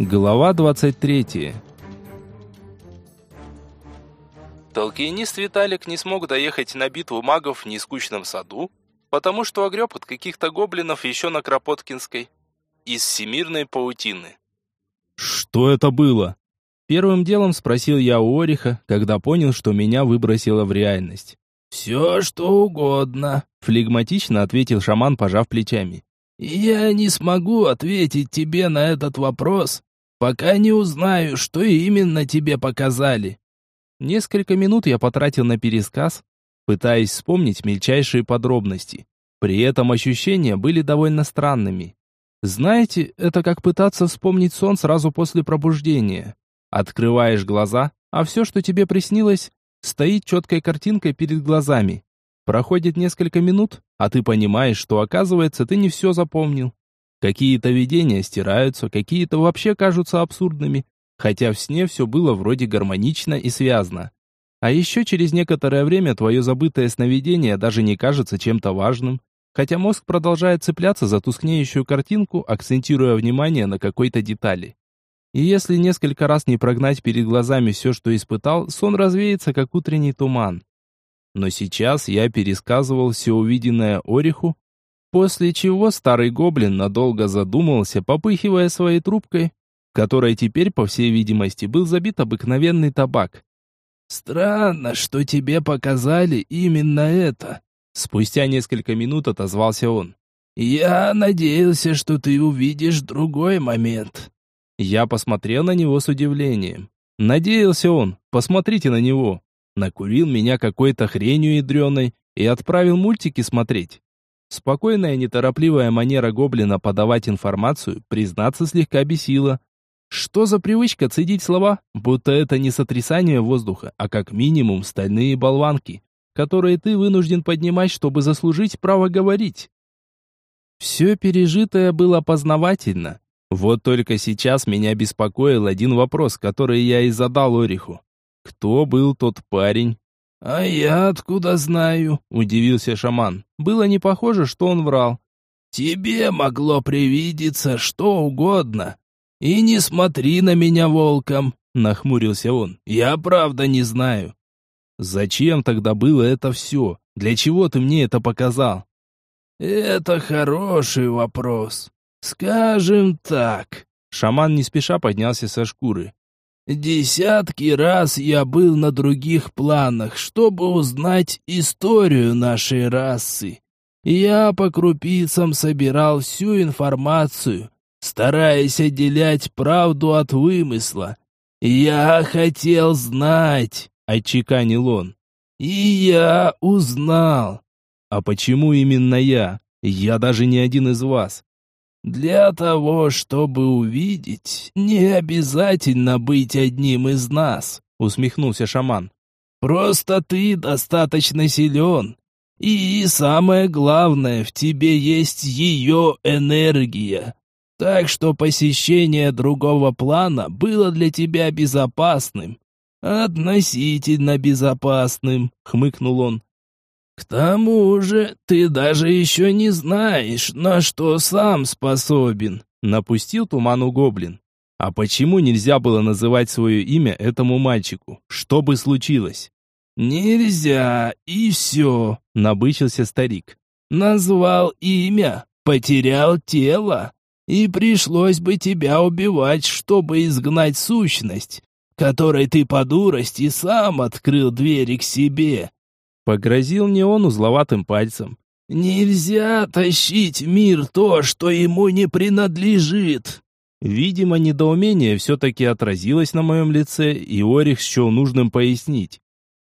Глава 23. Толкиенист Виталик не смог доехать на битву магов в нескучном саду, потому что огреб от каких-то гоблинов еще на Кропоткинской, из всемирной паутины. «Что это было?» Первым делом спросил я у Ориха, когда понял, что меня выбросило в реальность. «Все, что угодно», — флегматично ответил шаман, пожав плечами. «Я не смогу ответить тебе на этот вопрос, пока не узнаю, что именно тебе показали. Несколько минут я потратил на пересказ, пытаясь вспомнить мельчайшие подробности. При этом ощущения были довольно странными. Знаете, это как пытаться вспомнить сон сразу после пробуждения. Открываешь глаза, а все, что тебе приснилось, стоит четкой картинкой перед глазами. Проходит несколько минут, а ты понимаешь, что оказывается ты не все запомнил. Какие-то видения стираются, какие-то вообще кажутся абсурдными, хотя в сне все было вроде гармонично и связано. А еще через некоторое время твое забытое сновидение даже не кажется чем-то важным, хотя мозг продолжает цепляться за тускнеющую картинку, акцентируя внимание на какой-то детали. И если несколько раз не прогнать перед глазами все, что испытал, сон развеется, как утренний туман. Но сейчас я пересказывал все увиденное Ориху, После чего старый гоблин надолго задумался, попыхивая своей трубкой, которой теперь, по всей видимости, был забит обыкновенный табак. «Странно, что тебе показали именно это», — спустя несколько минут отозвался он. «Я надеялся, что ты увидишь другой момент». Я посмотрел на него с удивлением. Надеялся он, посмотрите на него. Накурил меня какой-то хренью ядреной и отправил мультики смотреть. Спокойная, неторопливая манера гоблина подавать информацию, признаться, слегка бесила. Что за привычка цедить слова, будто это не сотрясание воздуха, а как минимум стальные болванки, которые ты вынужден поднимать, чтобы заслужить право говорить. Все пережитое было познавательно. Вот только сейчас меня беспокоил один вопрос, который я и задал Ориху. Кто был тот парень, «А я откуда знаю?» — удивился шаман. Было не похоже, что он врал. «Тебе могло привидеться что угодно. И не смотри на меня волком», — нахмурился он. «Я правда не знаю». «Зачем тогда было это все? Для чего ты мне это показал?» «Это хороший вопрос. Скажем так». Шаман не спеша поднялся со шкуры. Десятки раз я был на других планах, чтобы узнать историю нашей расы. Я по крупицам собирал всю информацию, стараясь отделять правду от вымысла. Я хотел знать, отчеканил он. И я узнал. А почему именно я? Я даже не один из вас. Для того, чтобы увидеть, не обязательно быть одним из нас, усмехнулся шаман. Просто ты достаточно силен. И самое главное, в тебе есть ее энергия. Так что посещение другого плана было для тебя безопасным. Относительно безопасным, хмыкнул он. К тому же, ты даже еще не знаешь, на что сам способен, напустил туману гоблин. А почему нельзя было называть свое имя этому мальчику? Что бы случилось? Нельзя, и все, набычился старик. Назвал имя, потерял тело, и пришлось бы тебя убивать, чтобы изгнать сущность, которой ты по дурости сам открыл двери к себе. Погрозил мне он узловатым пальцем. «Нельзя тащить мир то, что ему не принадлежит!» Видимо, недоумение все-таки отразилось на моем лице, и Орих счел нужным пояснить.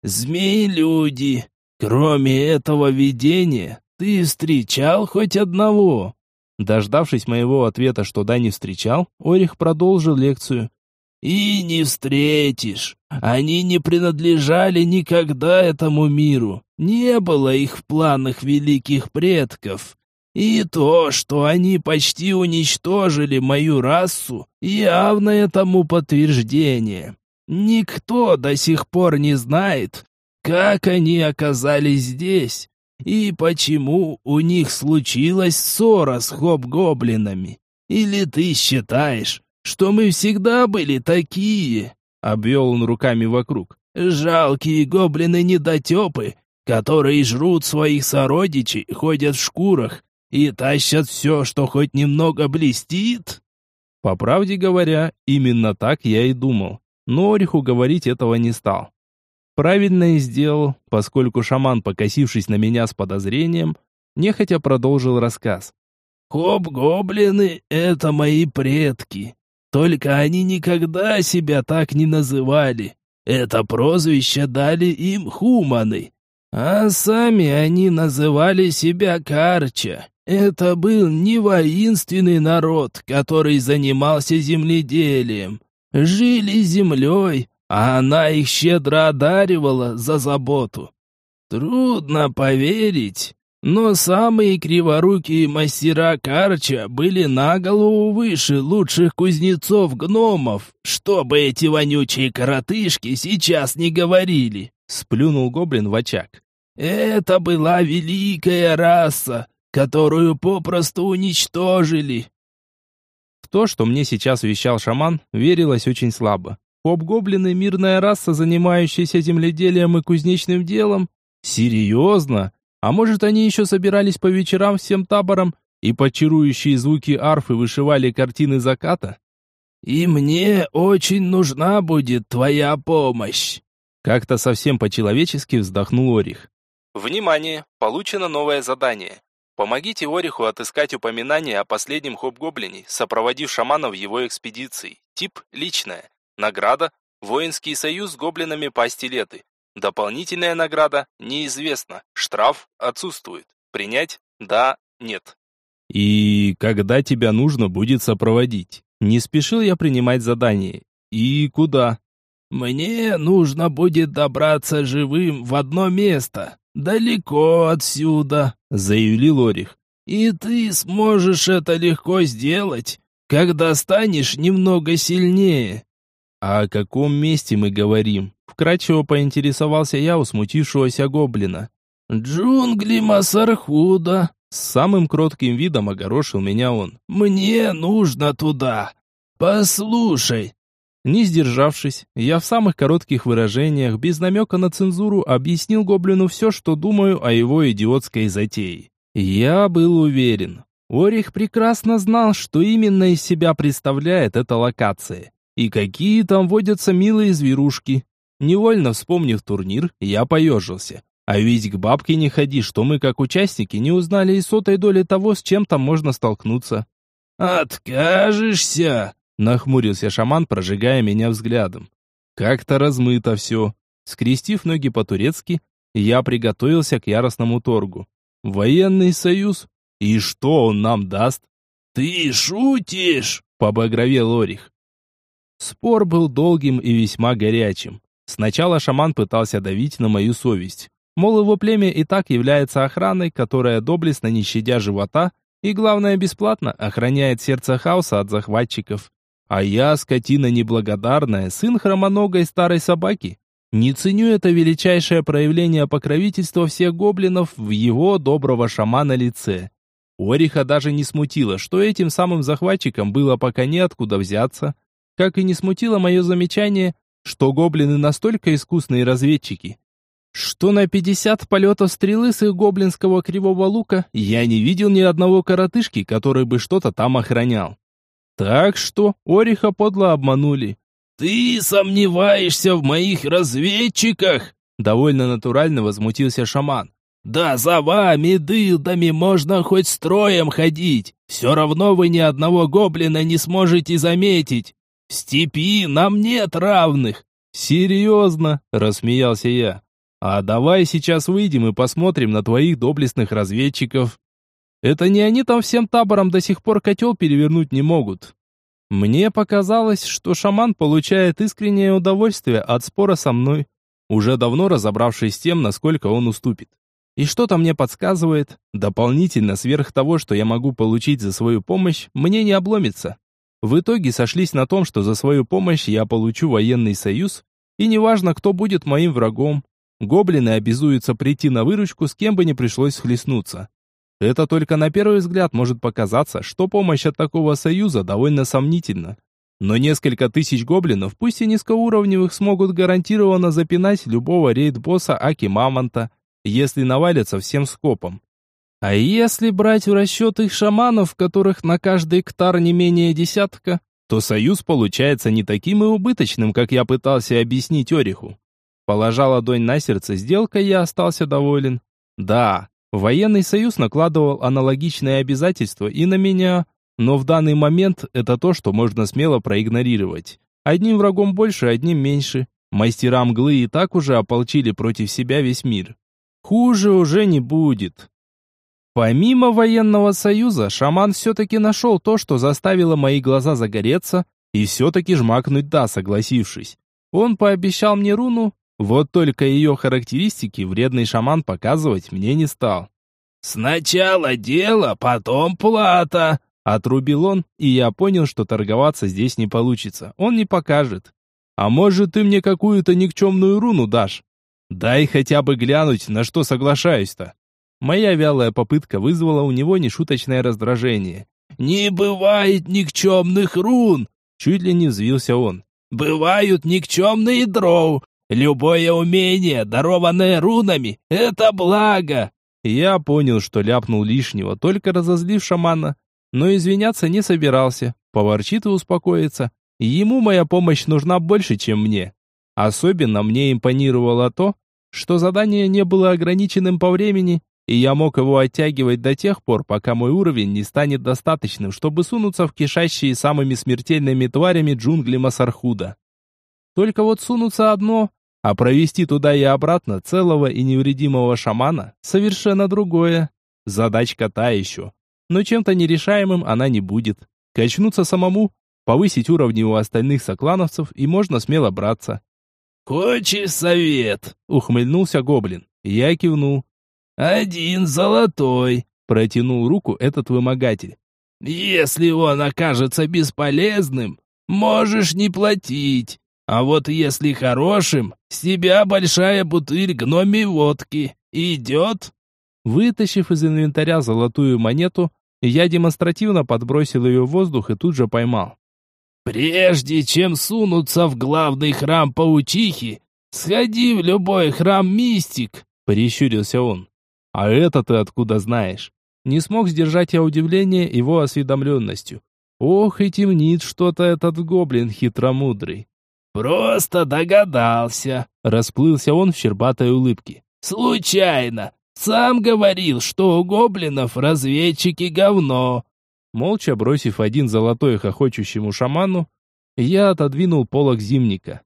«Змеи-люди, кроме этого видения, ты встречал хоть одного?» Дождавшись моего ответа, что да не встречал, Орих продолжил лекцию. И не встретишь. Они не принадлежали никогда этому миру. Не было их в планах великих предков. И то, что они почти уничтожили мою расу, явное тому подтверждение. Никто до сих пор не знает, как они оказались здесь и почему у них случилась ссора с хоб-гоблинами. Или ты считаешь, что мы всегда были такие?» Обвел он руками вокруг. «Жалкие гоблины-недотепы, которые жрут своих сородичей, ходят в шкурах и тащат все, что хоть немного блестит?» По правде говоря, именно так я и думал, но Ориху говорить этого не стал. Правильно и сделал, поскольку шаман, покосившись на меня с подозрением, нехотя продолжил рассказ. «Хоп-гоблины — это мои предки. Только они никогда себя так не называли. Это прозвище дали им хуманы. А сами они называли себя Карча. Это был не воинственный народ, который занимался земледелием. Жили землей, а она их щедро одаривала за заботу. Трудно поверить, но самые криворукие мастера Карча были на голову выше лучших кузнецов-гномов, чтобы эти вонючие коротышки сейчас не говорили, сплюнул гоблин в очаг. Это была великая раса, которую попросту уничтожили. В то, что мне сейчас вещал шаман, верилось очень слабо. Хоб-гоблины — мирная раса, занимающаяся земледелием и кузнечным делом? Серьезно? А может, они еще собирались по вечерам всем табором и под чарующие звуки арфы вышивали картины заката? «И мне очень нужна будет твоя помощь!» Как-то совсем по-человечески вздохнул Орих. «Внимание! Получено новое задание. Помогите Ориху отыскать упоминание о последнем хоп-гоблине, сопроводив шамана в его экспедиции. Тип – личная. Награда – воинский союз с гоблинами пастилеты. Дополнительная награда – неизвестна. Штраф – отсутствует. Принять – да, нет. И когда тебя нужно будет сопроводить? Не спешил я принимать задание. И куда? Мне нужно будет добраться живым в одно место далеко отсюда», — заявил Орих. «И ты сможешь это легко сделать, когда станешь немного сильнее». «А о каком месте мы говорим?» — вкратчиво поинтересовался я у смутившегося гоблина. «Джунгли Масархуда», — с самым кротким видом огорошил меня он. «Мне нужно туда. Послушай, не сдержавшись, я в самых коротких выражениях, без намека на цензуру, объяснил гоблину все, что думаю о его идиотской затее. Я был уверен. Орих прекрасно знал, что именно из себя представляет эта локация. И какие там водятся милые зверушки. Невольно вспомнив турнир, я поежился. А ведь к бабке не ходи, что мы, как участники, не узнали и сотой доли того, с чем там можно столкнуться. «Откажешься?» Нахмурился шаман, прожигая меня взглядом. Как-то размыто все. Скрестив ноги по-турецки, я приготовился к яростному торгу. Военный союз? И что он нам даст? Ты шутишь? Побагровел Орих. Спор был долгим и весьма горячим. Сначала шаман пытался давить на мою совесть. Мол, его племя и так является охраной, которая доблестно, не щадя живота, и, главное, бесплатно охраняет сердце хаоса от захватчиков. А я, скотина неблагодарная, сын хромоногой старой собаки. Не ценю это величайшее проявление покровительства всех гоблинов в его доброго шамана лице. Ориха даже не смутило, что этим самым захватчикам было пока неоткуда взяться, как и не смутило мое замечание, что гоблины настолько искусные разведчики, что на 50 полетов стрелы с их гоблинского кривого лука я не видел ни одного коротышки, который бы что-то там охранял. Так что Ориха подло обманули. «Ты сомневаешься в моих разведчиках?» Довольно натурально возмутился шаман. «Да за вами, дылдами, можно хоть строем ходить. Все равно вы ни одного гоблина не сможете заметить. В степи нам нет равных». «Серьезно?» – рассмеялся я. «А давай сейчас выйдем и посмотрим на твоих доблестных разведчиков». Это не они там всем табором до сих пор котел перевернуть не могут. Мне показалось, что шаман получает искреннее удовольствие от спора со мной, уже давно разобравшись с тем, насколько он уступит. И что-то мне подсказывает, дополнительно сверх того, что я могу получить за свою помощь, мне не обломится. В итоге сошлись на том, что за свою помощь я получу военный союз, и неважно, кто будет моим врагом, гоблины обязуются прийти на выручку, с кем бы ни пришлось схлестнуться. Это только на первый взгляд может показаться, что помощь от такого союза довольно сомнительна. Но несколько тысяч гоблинов, пусть и низкоуровневых, смогут гарантированно запинать любого рейд-босса Аки Мамонта, если навалятся всем скопом. А если брать в расчет их шаманов, которых на каждый ктар не менее десятка, то союз получается не таким и убыточным, как я пытался объяснить Ориху. Положа ладонь на сердце, сделкой я остался доволен. Да, военный союз накладывал аналогичные обязательства и на меня, но в данный момент это то, что можно смело проигнорировать. Одним врагом больше, одним меньше. Мастера мглы и так уже ополчили против себя весь мир. Хуже уже не будет. Помимо военного союза, шаман все-таки нашел то, что заставило мои глаза загореться, и все-таки жмакнуть «да», согласившись. Он пообещал мне руну, вот только ее характеристики вредный шаман показывать мне не стал. «Сначала дело, потом плата», Отрубил он, и я понял, что торговаться здесь не получится. Он не покажет. А может, ты мне какую-то никчемную руну дашь? Дай хотя бы глянуть, на что соглашаюсь-то. Моя вялая попытка вызвала у него нешуточное раздражение. «Не бывает никчемных рун!» Чуть ли не взвился он. «Бывают никчемные дроу. Любое умение, дарованное рунами, это благо!» Я понял, что ляпнул лишнего, только разозлив шамана но извиняться не собирался, поворчит и успокоится. Ему моя помощь нужна больше, чем мне. Особенно мне импонировало то, что задание не было ограниченным по времени, и я мог его оттягивать до тех пор, пока мой уровень не станет достаточным, чтобы сунуться в кишащие самыми смертельными тварями джунгли Масархуда. Только вот сунуться одно, а провести туда и обратно целого и невредимого шамана — совершенно другое. Задачка та еще но чем-то нерешаемым она не будет. Качнуться самому, повысить уровни у остальных соклановцев и можно смело браться. «Хочешь совет?» — ухмыльнулся гоблин. Я кивнул. «Один золотой», — протянул руку этот вымогатель. «Если он окажется бесполезным, можешь не платить. А вот если хорошим, с тебя большая бутыль гномей водки. Идет?» Вытащив из инвентаря золотую монету, я демонстративно подбросил ее в воздух и тут же поймал. «Прежде чем сунуться в главный храм паучихи, сходи в любой храм мистик», — прищурился он. «А это ты откуда знаешь?» Не смог сдержать я удивление его осведомленностью. Ох, и темнит что-то этот гоблин хитромудрый. «Просто догадался», — расплылся он в щербатой улыбке. «Случайно. Сам говорил, что у гоблинов разведчики говно. Молча бросив один золотой хохочущему шаману, я отодвинул полог зимника.